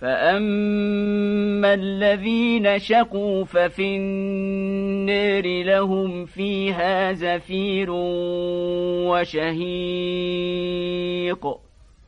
فأما الذين شقوا ففي النار لهم فيها زفير وشهيق